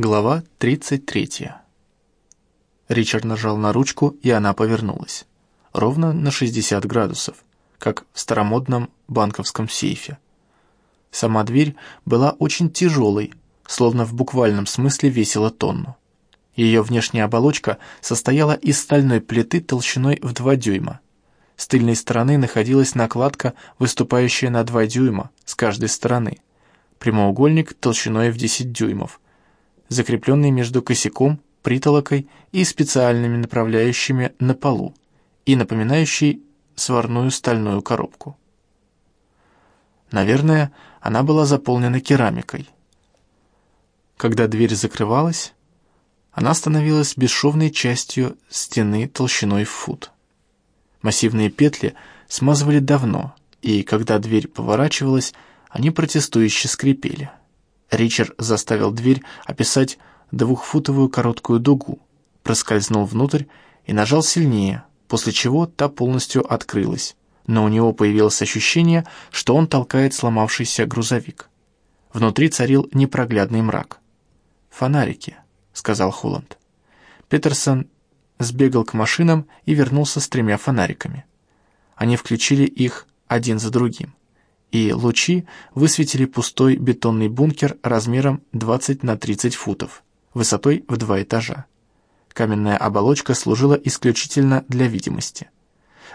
Глава 33. Ричард нажал на ручку, и она повернулась. Ровно на 60 градусов, как в старомодном банковском сейфе. Сама дверь была очень тяжелой, словно в буквальном смысле весила тонну. Ее внешняя оболочка состояла из стальной плиты толщиной в 2 дюйма. С тыльной стороны находилась накладка, выступающая на 2 дюйма с каждой стороны. Прямоугольник толщиной в 10 дюймов – закрепленный между косяком, притолокой и специальными направляющими на полу и напоминающий сварную стальную коробку. Наверное, она была заполнена керамикой. Когда дверь закрывалась, она становилась бесшовной частью стены толщиной в фут. Массивные петли смазывали давно, и когда дверь поворачивалась, они протестующе скрипели. Ричард заставил дверь описать двухфутовую короткую дугу, проскользнул внутрь и нажал сильнее, после чего та полностью открылась, но у него появилось ощущение, что он толкает сломавшийся грузовик. Внутри царил непроглядный мрак. «Фонарики», — сказал Холланд. Петерсон сбегал к машинам и вернулся с тремя фонариками. Они включили их один за другим и лучи высветили пустой бетонный бункер размером 20 на 30 футов, высотой в два этажа. Каменная оболочка служила исключительно для видимости.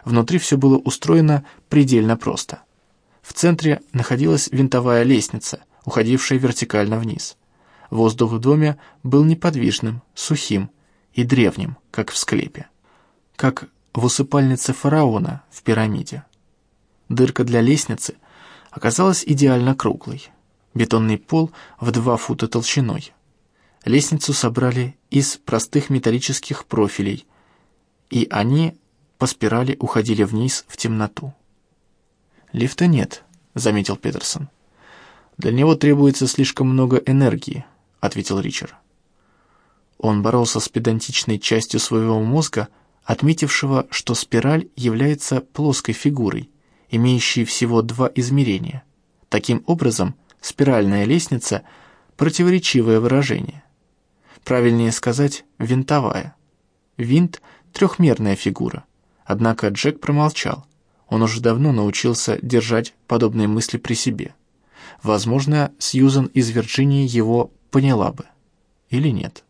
Внутри все было устроено предельно просто. В центре находилась винтовая лестница, уходившая вертикально вниз. Воздух в доме был неподвижным, сухим и древним, как в склепе. Как в усыпальнице фараона в пирамиде. Дырка для лестницы оказалась идеально круглой. Бетонный пол в два фута толщиной. Лестницу собрали из простых металлических профилей, и они по спирали уходили вниз в темноту. «Лифта нет», — заметил Петерсон. «Для него требуется слишком много энергии», — ответил Ричард. Он боролся с педантичной частью своего мозга, отметившего, что спираль является плоской фигурой, имеющие всего два измерения. Таким образом, спиральная лестница – противоречивое выражение. Правильнее сказать – винтовая. Винт – трехмерная фигура. Однако Джек промолчал. Он уже давно научился держать подобные мысли при себе. Возможно, Сьюзан из Вирджинии его поняла бы. Или нет.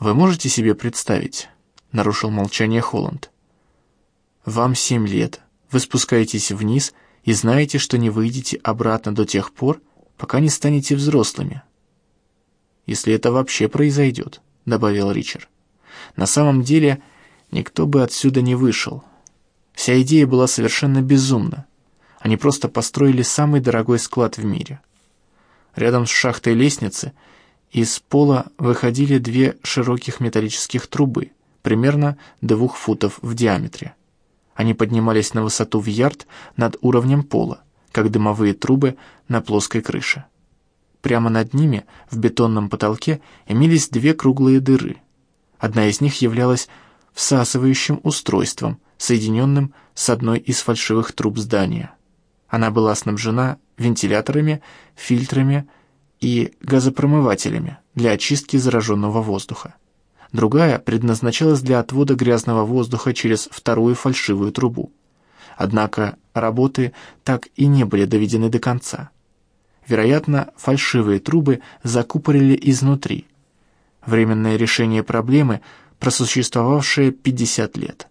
«Вы можете себе представить?» — нарушил молчание Холланд. «Вам семь лет, вы спускаетесь вниз и знаете, что не выйдете обратно до тех пор, пока не станете взрослыми. «Если это вообще произойдет», — добавил Ричард. «На самом деле никто бы отсюда не вышел. Вся идея была совершенно безумна. Они просто построили самый дорогой склад в мире. Рядом с шахтой лестницы из пола выходили две широких металлических трубы, примерно двух футов в диаметре. Они поднимались на высоту в ярд над уровнем пола, как дымовые трубы на плоской крыше. Прямо над ними, в бетонном потолке, имелись две круглые дыры. Одна из них являлась всасывающим устройством, соединенным с одной из фальшивых труб здания. Она была снабжена вентиляторами, фильтрами и газопромывателями для очистки зараженного воздуха другая предназначалась для отвода грязного воздуха через вторую фальшивую трубу. Однако работы так и не были доведены до конца. Вероятно, фальшивые трубы закупорили изнутри. Временное решение проблемы, просуществовавшее 50 лет.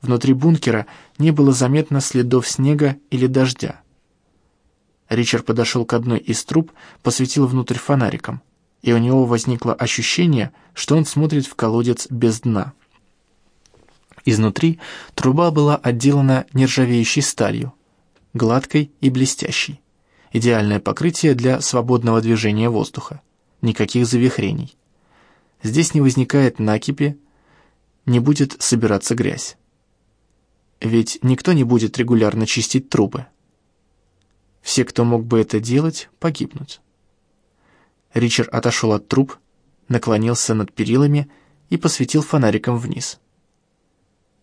Внутри бункера не было заметно следов снега или дождя. Ричард подошел к одной из труб, посветил внутрь фонариком и у него возникло ощущение, что он смотрит в колодец без дна. Изнутри труба была отделана нержавеющей сталью, гладкой и блестящей. Идеальное покрытие для свободного движения воздуха. Никаких завихрений. Здесь не возникает накипи, не будет собираться грязь. Ведь никто не будет регулярно чистить трубы. Все, кто мог бы это делать, погибнут. Ричард отошел от труб, наклонился над перилами и посветил фонариком вниз.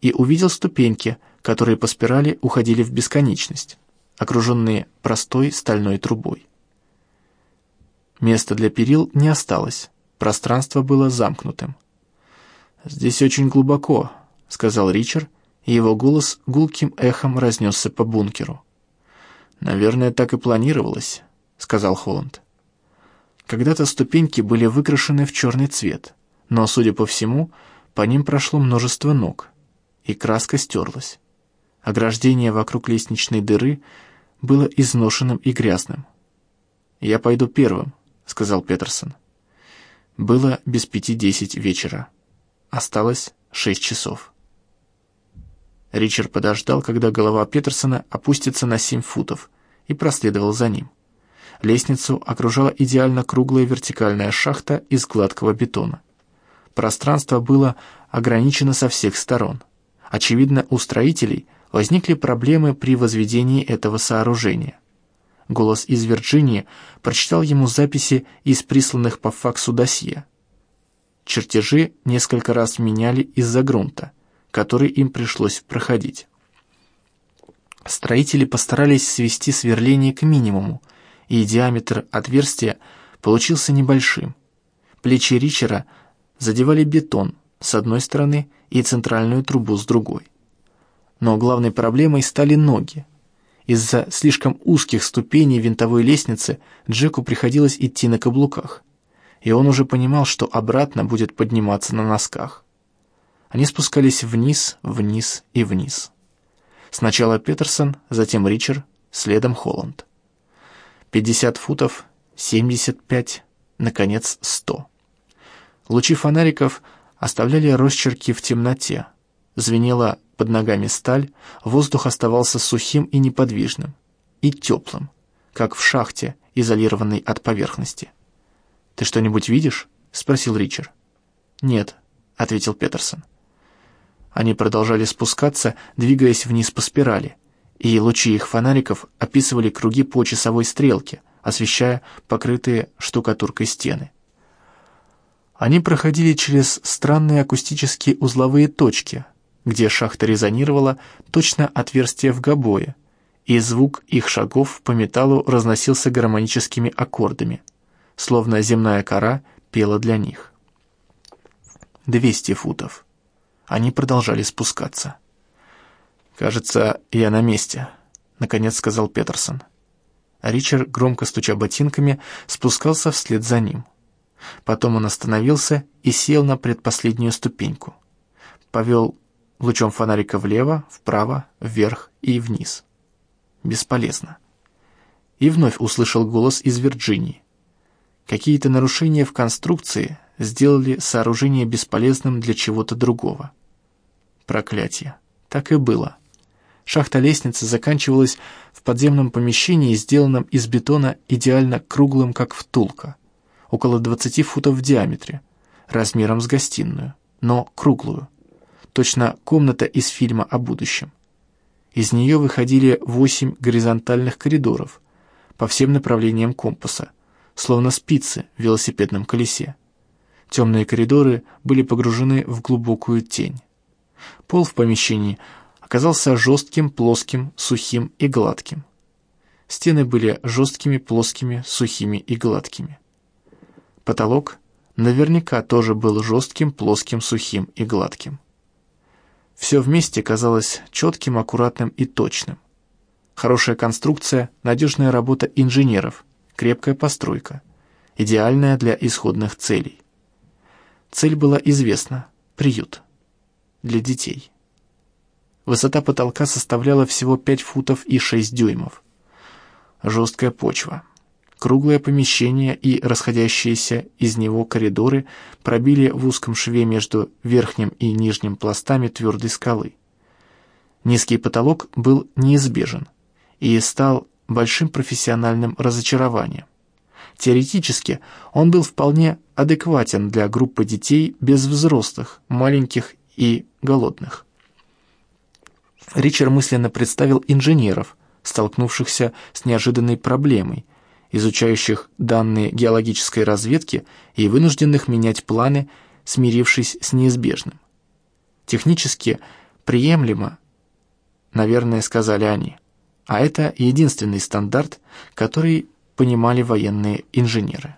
И увидел ступеньки, которые по спирали уходили в бесконечность, окруженные простой стальной трубой. Места для перил не осталось, пространство было замкнутым. «Здесь очень глубоко», — сказал Ричард, и его голос гулким эхом разнесся по бункеру. «Наверное, так и планировалось», — сказал Холланд. Когда-то ступеньки были выкрашены в черный цвет, но, судя по всему, по ним прошло множество ног, и краска стерлась. Ограждение вокруг лестничной дыры было изношенным и грязным. «Я пойду первым», — сказал Петерсон. Было без пяти десять вечера. Осталось шесть часов. Ричард подождал, когда голова Петерсона опустится на семь футов, и проследовал за ним. Лестницу окружала идеально круглая вертикальная шахта из гладкого бетона. Пространство было ограничено со всех сторон. Очевидно, у строителей возникли проблемы при возведении этого сооружения. Голос из Вирджинии прочитал ему записи из присланных по факсу досье. Чертежи несколько раз меняли из-за грунта, который им пришлось проходить. Строители постарались свести сверление к минимуму, и диаметр отверстия получился небольшим. Плечи Ричера задевали бетон с одной стороны и центральную трубу с другой. Но главной проблемой стали ноги. Из-за слишком узких ступеней винтовой лестницы Джеку приходилось идти на каблуках, и он уже понимал, что обратно будет подниматься на носках. Они спускались вниз, вниз и вниз. Сначала Петерсон, затем Ричард, следом Холланд. 50 футов, 75, наконец 100. Лучи фонариков оставляли росчерки в темноте. Звенела под ногами сталь, воздух оставался сухим и неподвижным, и теплым, как в шахте, изолированной от поверхности. «Ты что-нибудь видишь?» — спросил Ричард. «Нет», — ответил Петерсон. Они продолжали спускаться, двигаясь вниз по спирали, и лучи их фонариков описывали круги по часовой стрелке, освещая покрытые штукатуркой стены. Они проходили через странные акустические узловые точки, где шахта резонировала точно отверстие в гобое, и звук их шагов по металлу разносился гармоническими аккордами, словно земная кора пела для них. Двести футов. Они продолжали спускаться. «Кажется, я на месте», — наконец сказал Петерсон. Ричард, громко стуча ботинками, спускался вслед за ним. Потом он остановился и сел на предпоследнюю ступеньку. Повел лучом фонарика влево, вправо, вверх и вниз. Бесполезно. И вновь услышал голос из Вирджинии. Какие-то нарушения в конструкции сделали сооружение бесполезным для чего-то другого. Проклятие. Так и было. Шахта лестницы заканчивалась в подземном помещении, сделанном из бетона идеально круглым, как втулка, около 20 футов в диаметре, размером с гостиную, но круглую точно комната из фильма о будущем. Из нее выходили восемь горизонтальных коридоров по всем направлениям компаса, словно спицы в велосипедном колесе. Темные коридоры были погружены в глубокую тень. Пол в помещении оказался жестким, плоским, сухим и гладким. Стены были жесткими, плоскими, сухими и гладкими. Потолок наверняка тоже был жестким, плоским, сухим и гладким. Все вместе казалось четким, аккуратным и точным. Хорошая конструкция, надежная работа инженеров, крепкая постройка, идеальная для исходных целей. Цель была известна – приют. Для детей. Высота потолка составляла всего 5 футов и 6 дюймов. Жесткая почва – Круглое помещение и расходящиеся из него коридоры пробили в узком шве между верхним и нижним пластами твердой скалы. Низкий потолок был неизбежен и стал большим профессиональным разочарованием. Теоретически он был вполне адекватен для группы детей без взрослых, маленьких и голодных. Ричард мысленно представил инженеров, столкнувшихся с неожиданной проблемой – изучающих данные геологической разведки и вынужденных менять планы, смирившись с неизбежным. Технически приемлемо, наверное, сказали они, а это единственный стандарт, который понимали военные инженеры.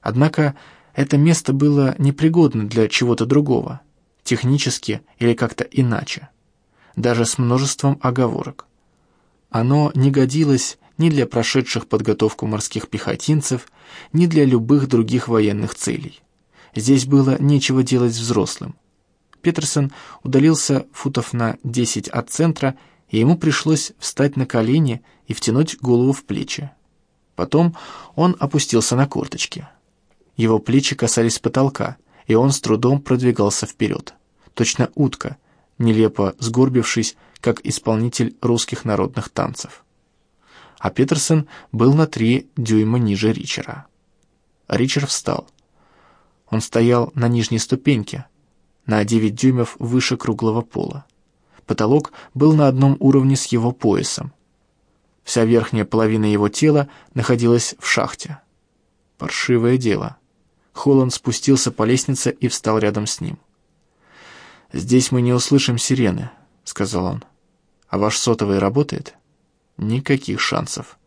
Однако Это место было непригодно для чего-то другого, технически или как-то иначе, даже с множеством оговорок. Оно не годилось ни для прошедших подготовку морских пехотинцев, ни для любых других военных целей. Здесь было нечего делать взрослым. Петерсон удалился футов на 10 от центра, и ему пришлось встать на колени и втянуть голову в плечи. Потом он опустился на корточки. Его плечи касались потолка, и он с трудом продвигался вперед. Точно утка, нелепо сгорбившись, как исполнитель русских народных танцев. А Петерсон был на три дюйма ниже Ричера. Ричард встал. Он стоял на нижней ступеньке, на 9 дюймов выше круглого пола. Потолок был на одном уровне с его поясом. Вся верхняя половина его тела находилась в шахте. Паршивое дело. Холланд спустился по лестнице и встал рядом с ним. «Здесь мы не услышим сирены», — сказал он. «А ваш сотовый работает?» «Никаких шансов.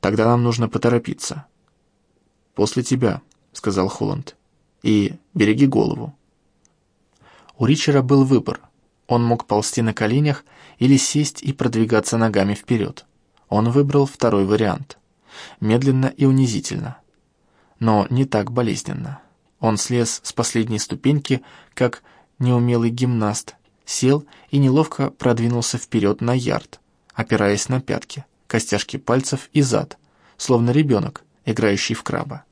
Тогда нам нужно поторопиться». «После тебя», — сказал Холланд. «И береги голову». У Ричера был выбор. Он мог ползти на коленях или сесть и продвигаться ногами вперед. Он выбрал второй вариант. Медленно и унизительно. Но не так болезненно. Он слез с последней ступеньки, как неумелый гимнаст, сел и неловко продвинулся вперед на ярд, опираясь на пятки, костяшки пальцев и зад, словно ребенок, играющий в краба.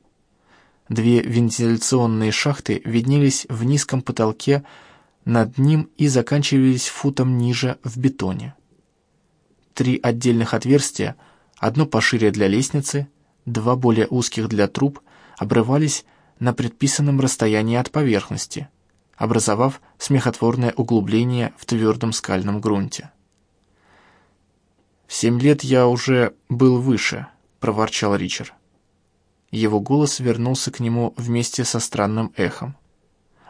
Две вентиляционные шахты виднелись в низком потолке над ним и заканчивались футом ниже в бетоне три отдельных отверстия, одно пошире для лестницы, два более узких для труб, обрывались на предписанном расстоянии от поверхности, образовав смехотворное углубление в твердом скальном грунте. «В семь лет я уже был выше», — проворчал Ричард. Его голос вернулся к нему вместе со странным эхом.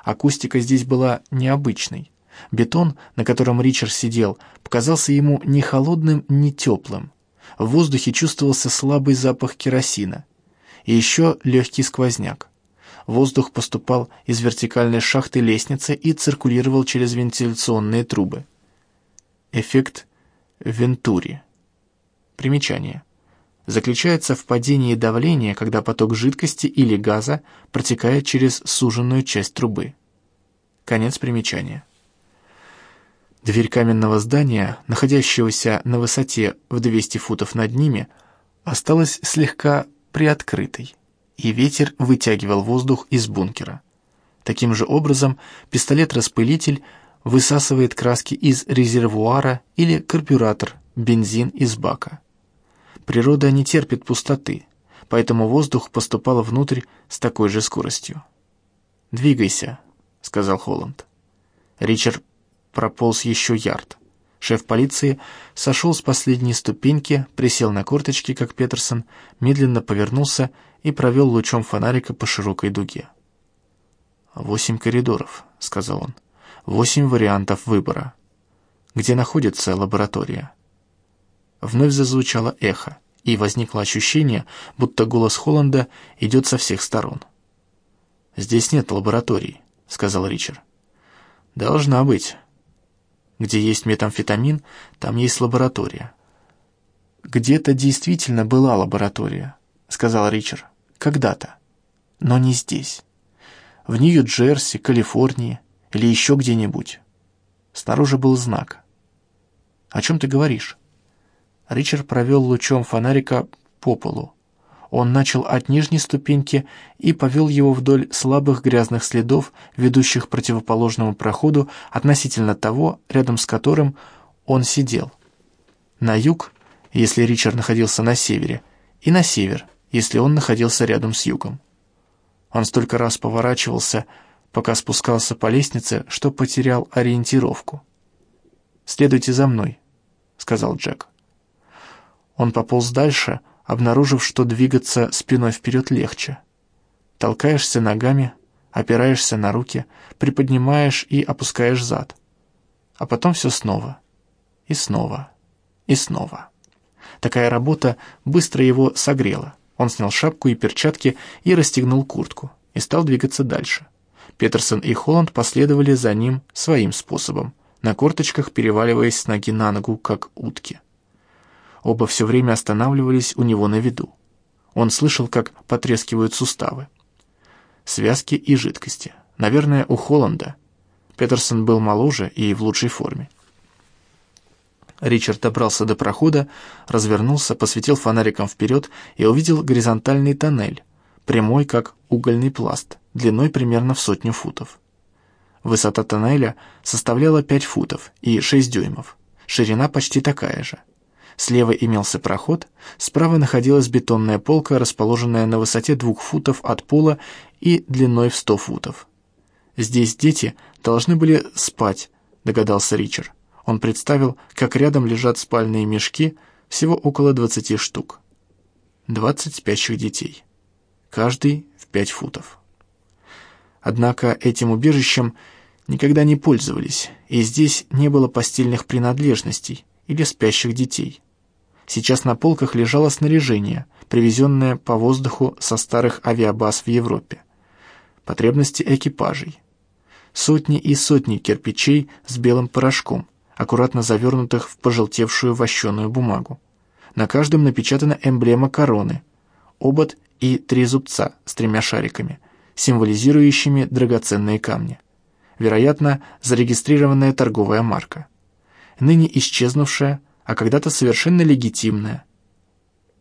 Акустика здесь была необычной. Бетон, на котором Ричард сидел, показался ему ни холодным, ни теплым. В воздухе чувствовался слабый запах керосина. И еще легкий сквозняк. Воздух поступал из вертикальной шахты лестницы и циркулировал через вентиляционные трубы. Эффект Вентури. Примечание. Заключается в падении давления, когда поток жидкости или газа протекает через суженную часть трубы. Конец примечания. Дверь каменного здания, находящегося на высоте в 200 футов над ними, осталась слегка приоткрытой, и ветер вытягивал воздух из бункера. Таким же образом пистолет-распылитель высасывает краски из резервуара или карбюратор, бензин из бака. Природа не терпит пустоты, поэтому воздух поступал внутрь с такой же скоростью. «Двигайся», — сказал Холланд. Ричард прополз еще ярд. Шеф полиции сошел с последней ступеньки, присел на корточки, как Петерсон, медленно повернулся и провел лучом фонарика по широкой дуге. «Восемь коридоров», — сказал он. «Восемь вариантов выбора. Где находится лаборатория?» Вновь зазвучало эхо, и возникло ощущение, будто голос Холланда идет со всех сторон. «Здесь нет лаборатории», — сказал Ричард. «Должна быть», где есть метамфетамин, там есть лаборатория. «Где-то действительно была лаборатория», — сказал Ричард. «Когда-то. Но не здесь. В Нью-Джерси, Калифорнии или еще где-нибудь». Снаружи был знак. «О чем ты говоришь?» Ричард провел лучом фонарика по полу. Он начал от нижней ступеньки и повел его вдоль слабых грязных следов, ведущих к противоположному проходу относительно того, рядом с которым он сидел. На юг, если Ричард находился на севере, и на север, если он находился рядом с югом. Он столько раз поворачивался, пока спускался по лестнице, что потерял ориентировку. «Следуйте за мной», — сказал Джек. Он пополз дальше, обнаружив, что двигаться спиной вперед легче. Толкаешься ногами, опираешься на руки, приподнимаешь и опускаешь зад. А потом все снова. И снова. И снова. Такая работа быстро его согрела. Он снял шапку и перчатки и расстегнул куртку. и стал двигаться дальше. Петерсон и Холланд последовали за ним своим способом, на корточках переваливаясь с ноги на ногу, как утки. Оба все время останавливались у него на виду. Он слышал, как потрескивают суставы. Связки и жидкости. Наверное, у Холланда. Петерсон был моложе и в лучшей форме. Ричард добрался до прохода, развернулся, посветил фонариком вперед и увидел горизонтальный тоннель, прямой, как угольный пласт, длиной примерно в сотню футов. Высота тоннеля составляла 5 футов и 6 дюймов, ширина почти такая же. Слева имелся проход, справа находилась бетонная полка, расположенная на высоте двух футов от пола и длиной в 100 футов. «Здесь дети должны были спать», — догадался Ричард. Он представил, как рядом лежат спальные мешки, всего около 20 штук. 20 спящих детей. Каждый в 5 футов. Однако этим убежищем никогда не пользовались, и здесь не было постельных принадлежностей или спящих детей. Сейчас на полках лежало снаряжение, привезенное по воздуху со старых авиабаз в Европе. Потребности экипажей. Сотни и сотни кирпичей с белым порошком, аккуратно завернутых в пожелтевшую вощеную бумагу. На каждом напечатана эмблема короны, обод и три зубца с тремя шариками – символизирующими драгоценные камни. Вероятно, зарегистрированная торговая марка. Ныне исчезнувшая, а когда-то совершенно легитимная.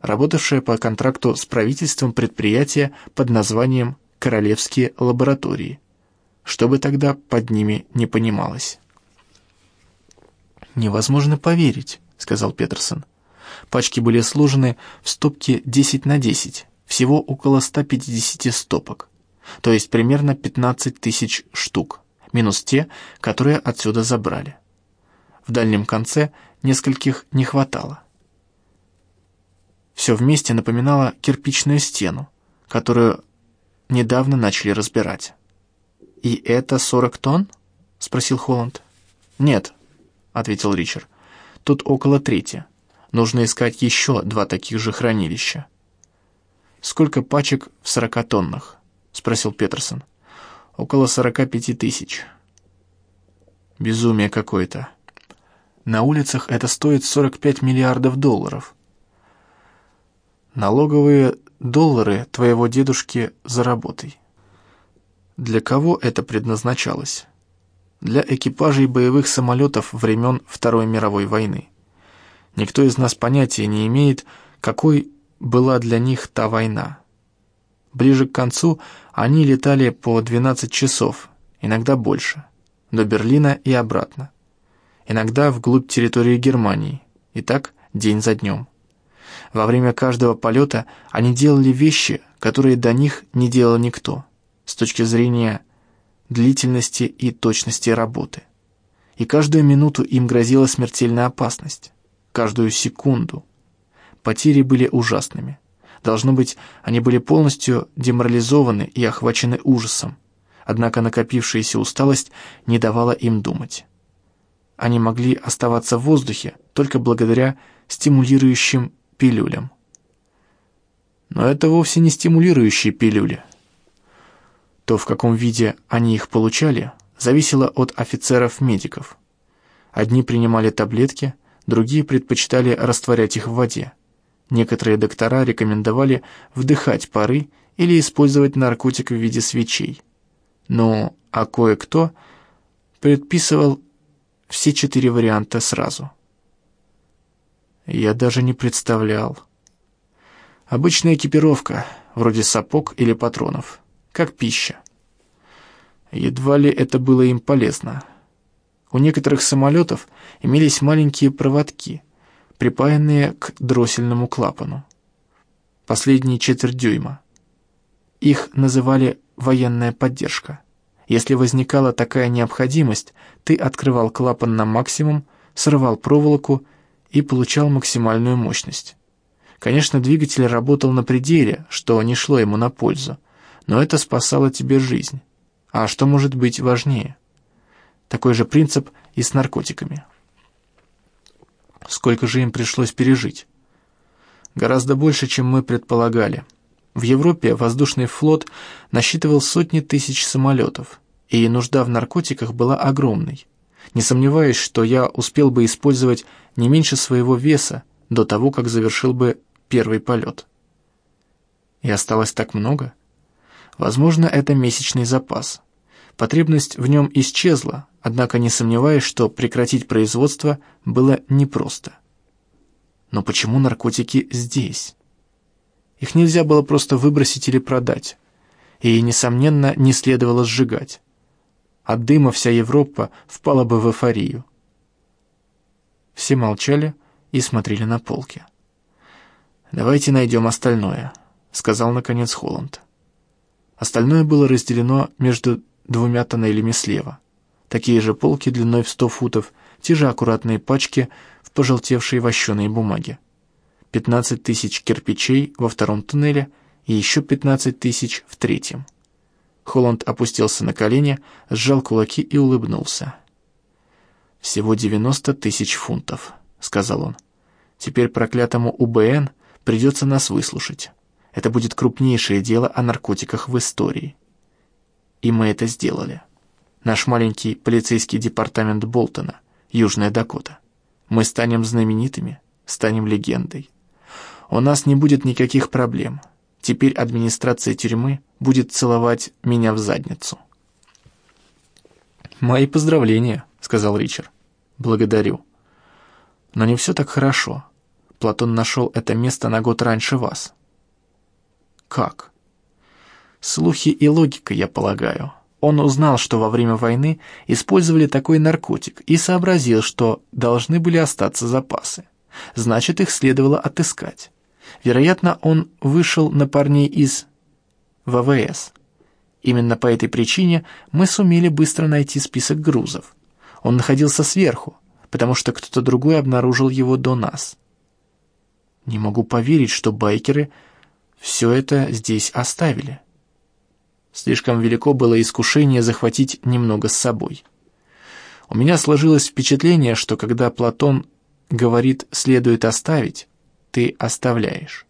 Работавшая по контракту с правительством предприятие под названием «Королевские лаборатории». Что бы тогда под ними не понималось. «Невозможно поверить», — сказал Петерсон. Пачки были сложены в стопки 10 на 10, всего около 150 стопок то есть примерно 15 тысяч штук, минус те, которые отсюда забрали. В дальнем конце нескольких не хватало. Все вместе напоминало кирпичную стену, которую недавно начали разбирать. «И это 40 тонн?» — спросил Холланд. «Нет», — ответил Ричард. «Тут около трети. Нужно искать еще два таких же хранилища». «Сколько пачек в 40 тоннах?» — спросил Петерсон. «Около сорока пяти тысяч». «Безумие какое-то. На улицах это стоит 45 миллиардов долларов». «Налоговые доллары твоего дедушки заработай». Для кого это предназначалось? Для экипажей боевых самолетов времен Второй мировой войны. Никто из нас понятия не имеет, какой была для них та война. Ближе к концу они летали по 12 часов, иногда больше, до Берлина и обратно. Иногда вглубь территории Германии, и так день за днем. Во время каждого полета они делали вещи, которые до них не делал никто, с точки зрения длительности и точности работы. И каждую минуту им грозила смертельная опасность, каждую секунду. Потери были ужасными. Должно быть, они были полностью деморализованы и охвачены ужасом, однако накопившаяся усталость не давала им думать. Они могли оставаться в воздухе только благодаря стимулирующим пилюлям. Но это вовсе не стимулирующие пилюли. То, в каком виде они их получали, зависело от офицеров-медиков. Одни принимали таблетки, другие предпочитали растворять их в воде. Некоторые доктора рекомендовали вдыхать пары или использовать наркотик в виде свечей. Ну, а кое-кто предписывал все четыре варианта сразу. Я даже не представлял. Обычная экипировка, вроде сапог или патронов, как пища. Едва ли это было им полезно. У некоторых самолетов имелись маленькие проводки – припаянные к дроссельному клапану. Последние четверть дюйма. Их называли «военная поддержка». Если возникала такая необходимость, ты открывал клапан на максимум, срывал проволоку и получал максимальную мощность. Конечно, двигатель работал на пределе, что не шло ему на пользу, но это спасало тебе жизнь. А что может быть важнее? Такой же принцип и с наркотиками. Сколько же им пришлось пережить? Гораздо больше, чем мы предполагали. В Европе воздушный флот насчитывал сотни тысяч самолетов, и нужда в наркотиках была огромной. Не сомневаюсь, что я успел бы использовать не меньше своего веса до того, как завершил бы первый полет. И осталось так много? Возможно, это месячный запас. Потребность в нем исчезла, однако не сомневаюсь, что прекратить производство было непросто. Но почему наркотики здесь? Их нельзя было просто выбросить или продать. И, несомненно, не следовало сжигать. От дыма вся Европа впала бы в эйфорию. Все молчали и смотрели на полки. «Давайте найдем остальное», — сказал, наконец, Холланд. Остальное было разделено между двумя тоннелями слева. Такие же полки длиной в сто футов, те же аккуратные пачки в пожелтевшей вощеной бумаге. 15 тысяч кирпичей во втором туннеле и еще 15 тысяч в третьем. Холланд опустился на колени, сжал кулаки и улыбнулся. «Всего 90 тысяч фунтов», — сказал он. «Теперь проклятому УБН придется нас выслушать. Это будет крупнейшее дело о наркотиках в истории». И мы это сделали. Наш маленький полицейский департамент Болтона, Южная Дакота. Мы станем знаменитыми, станем легендой. У нас не будет никаких проблем. Теперь администрация тюрьмы будет целовать меня в задницу. «Мои поздравления», — сказал Ричард. «Благодарю». «Но не все так хорошо. Платон нашел это место на год раньше вас». «Как?» «Слухи и логика, я полагаю». Он узнал, что во время войны использовали такой наркотик и сообразил, что должны были остаться запасы. Значит, их следовало отыскать. Вероятно, он вышел на парней из ВВС. Именно по этой причине мы сумели быстро найти список грузов. Он находился сверху, потому что кто-то другой обнаружил его до нас. Не могу поверить, что байкеры все это здесь оставили. Слишком велико было искушение захватить немного с собой. У меня сложилось впечатление, что когда Платон говорит «следует оставить», ты оставляешь.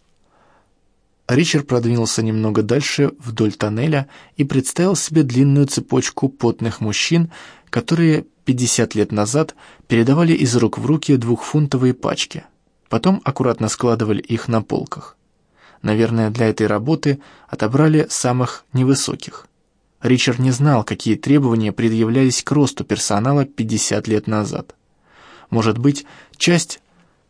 Ричард продвинулся немного дальше вдоль тоннеля и представил себе длинную цепочку потных мужчин, которые 50 лет назад передавали из рук в руки двухфунтовые пачки. Потом аккуратно складывали их на полках. Наверное, для этой работы отобрали самых невысоких. Ричард не знал, какие требования предъявлялись к росту персонала 50 лет назад. Может быть, часть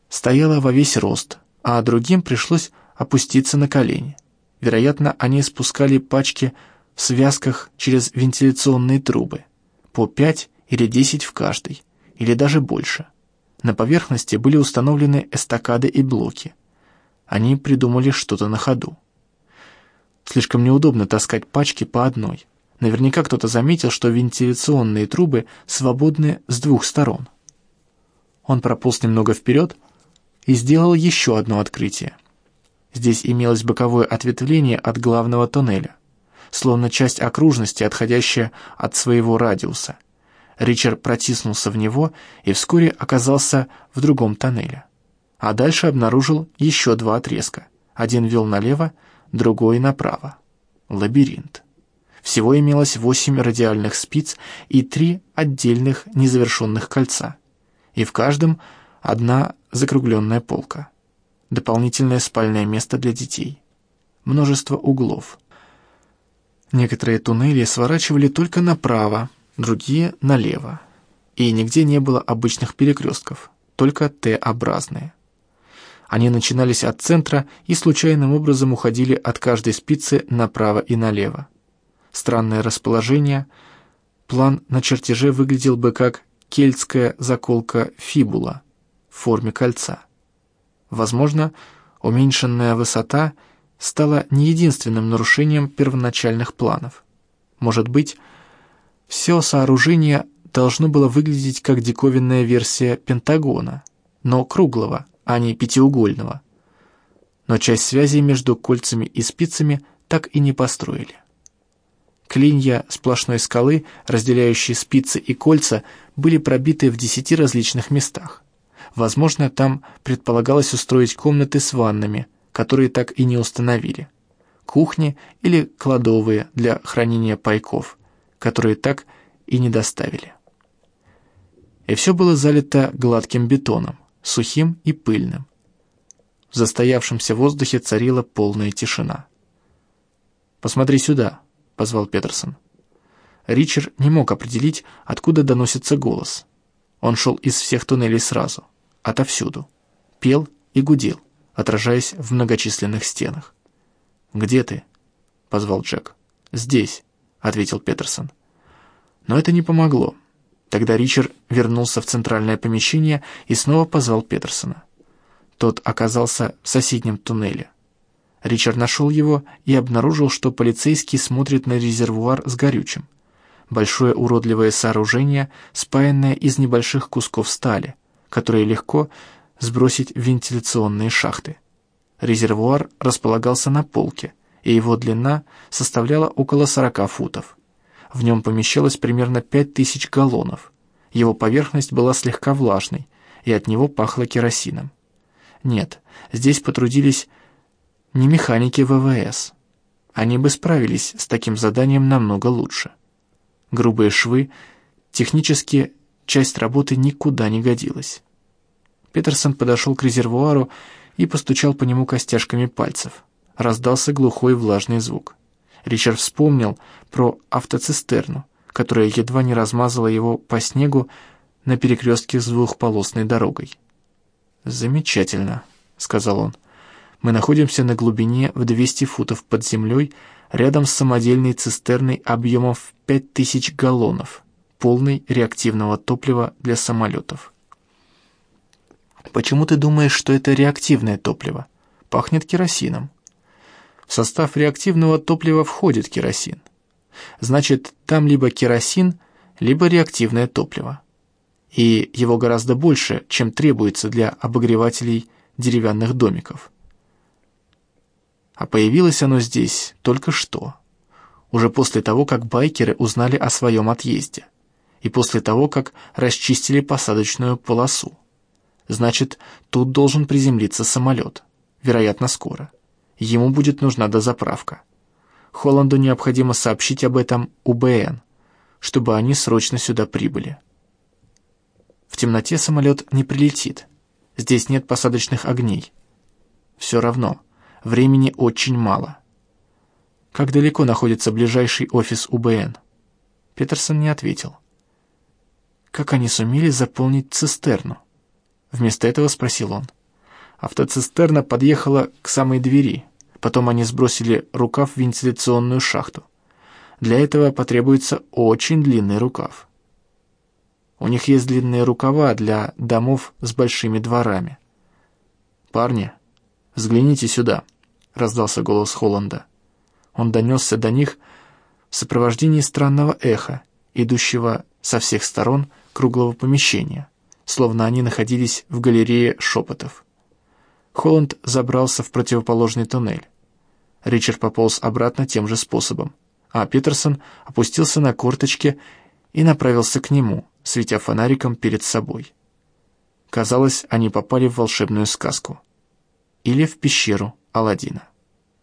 стояла во весь рост, а другим пришлось опуститься на колени. Вероятно, они спускали пачки в связках через вентиляционные трубы, по 5 или 10 в каждой, или даже больше. На поверхности были установлены эстакады и блоки. Они придумали что-то на ходу. Слишком неудобно таскать пачки по одной. Наверняка кто-то заметил, что вентиляционные трубы свободны с двух сторон. Он прополз немного вперед, и сделал еще одно открытие. Здесь имелось боковое ответвление от главного тоннеля, словно часть окружности, отходящая от своего радиуса. Ричард протиснулся в него и вскоре оказался в другом тоннеле. А дальше обнаружил еще два отрезка. Один вел налево, другой направо. Лабиринт. Всего имелось восемь радиальных спиц и три отдельных незавершенных кольца. И в каждом одна закругленная полка, дополнительное спальное место для детей, множество углов. Некоторые туннели сворачивали только направо, другие — налево, и нигде не было обычных перекрестков, только Т-образные. Они начинались от центра и случайным образом уходили от каждой спицы направо и налево. Странное расположение. План на чертеже выглядел бы как кельтская заколка фибула — в форме кольца. Возможно, уменьшенная высота стала не единственным нарушением первоначальных планов. Может быть, все сооружение должно было выглядеть как диковинная версия Пентагона, но круглого, а не пятиугольного. Но часть связи между кольцами и спицами так и не построили. Клинья сплошной скалы, разделяющие спицы и кольца, были пробиты в десяти различных местах. Возможно, там предполагалось устроить комнаты с ваннами, которые так и не установили. кухни или кладовые для хранения пайков, которые так и не доставили. И все было залито гладким бетоном, сухим и пыльным. В застоявшемся воздухе царила полная тишина. «Посмотри сюда», — позвал Петерсон. Ричард не мог определить, откуда доносится голос. Он шел из всех туннелей сразу, отовсюду. Пел и гудел, отражаясь в многочисленных стенах. «Где ты?» — позвал Джек. «Здесь», — ответил Петерсон. Но это не помогло. Тогда Ричард вернулся в центральное помещение и снова позвал Петерсона. Тот оказался в соседнем туннеле. Ричард нашел его и обнаружил, что полицейский смотрит на резервуар с горючим. Большое уродливое сооружение, спаянное из небольших кусков стали, которые легко сбросить в вентиляционные шахты. Резервуар располагался на полке, и его длина составляла около 40 футов. В нем помещалось примерно 5000 галлонов. Его поверхность была слегка влажной, и от него пахло керосином. Нет, здесь потрудились не механики ВВС. Они бы справились с таким заданием намного лучше. Грубые швы, технически часть работы никуда не годилась. Петерсон подошел к резервуару и постучал по нему костяшками пальцев. Раздался глухой влажный звук. Ричард вспомнил про автоцистерну, которая едва не размазала его по снегу на перекрестке с двухполосной дорогой. «Замечательно», — сказал он. «Мы находимся на глубине в 200 футов под землей, рядом с самодельной цистерной объемом в 5000 галлонов, полной реактивного топлива для самолетов». Почему ты думаешь, что это реактивное топливо? Пахнет керосином. В состав реактивного топлива входит керосин. Значит, там либо керосин, либо реактивное топливо. И его гораздо больше, чем требуется для обогревателей деревянных домиков. А появилось оно здесь только что. Уже после того, как байкеры узнали о своем отъезде. И после того, как расчистили посадочную полосу. Значит, тут должен приземлиться самолет. Вероятно, скоро. Ему будет нужна дозаправка. Холланду необходимо сообщить об этом УБН, чтобы они срочно сюда прибыли. В темноте самолет не прилетит. Здесь нет посадочных огней. Все равно, времени очень мало. Как далеко находится ближайший офис УБН? Петерсон не ответил. Как они сумели заполнить цистерну? Вместо этого спросил он. Автоцистерна подъехала к самой двери. Потом они сбросили рукав в вентиляционную шахту. Для этого потребуется очень длинный рукав. У них есть длинные рукава для домов с большими дворами. «Парни, взгляните сюда», — раздался голос Холланда. Он донесся до них в сопровождении странного эха, идущего со всех сторон круглого помещения словно они находились в галерее шепотов. Холланд забрался в противоположный туннель. Ричард пополз обратно тем же способом, а Питерсон опустился на корточки и направился к нему, светя фонариком перед собой. Казалось, они попали в волшебную сказку. Или в пещеру Аладдина.